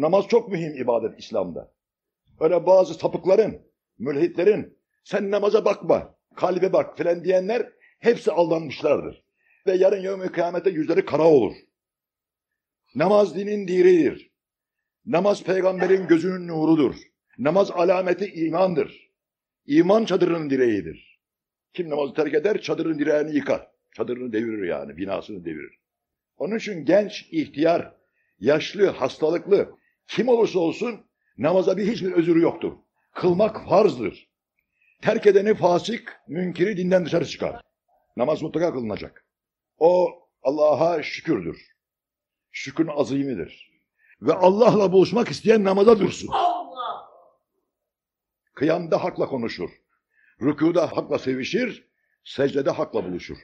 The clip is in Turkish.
Namaz çok mühim ibadet İslam'da. Öyle bazı sapıkların, mülhitlerin sen namaza bakma, kalbe bak filan diyenler hepsi aldanmışlardır. Ve yarın yevmi kıyamete yüzleri kara olur. Namaz dinin direğidir. Namaz peygamberin gözünün nurudur. Namaz alameti imandır. İman çadırının direğidir. Kim namazı terk eder çadırın direğini yıkar. Çadırını devirir yani binasını devirir. Onun için genç, ihtiyar, yaşlı, hastalıklı kim olursa olsun namaza bir hiçbir özürü yoktur. Kılmak farzdır. Terk edeni fasık, münkiri dinden dışarı çıkar. Namaz mutlaka kılınacak. O Allah'a şükürdür. Şükrün azimidir. Ve Allah'la buluşmak isteyen namaza dursun. Kıyamda hakla konuşur. Rükuda hakla sevişir, secdede hakla buluşur.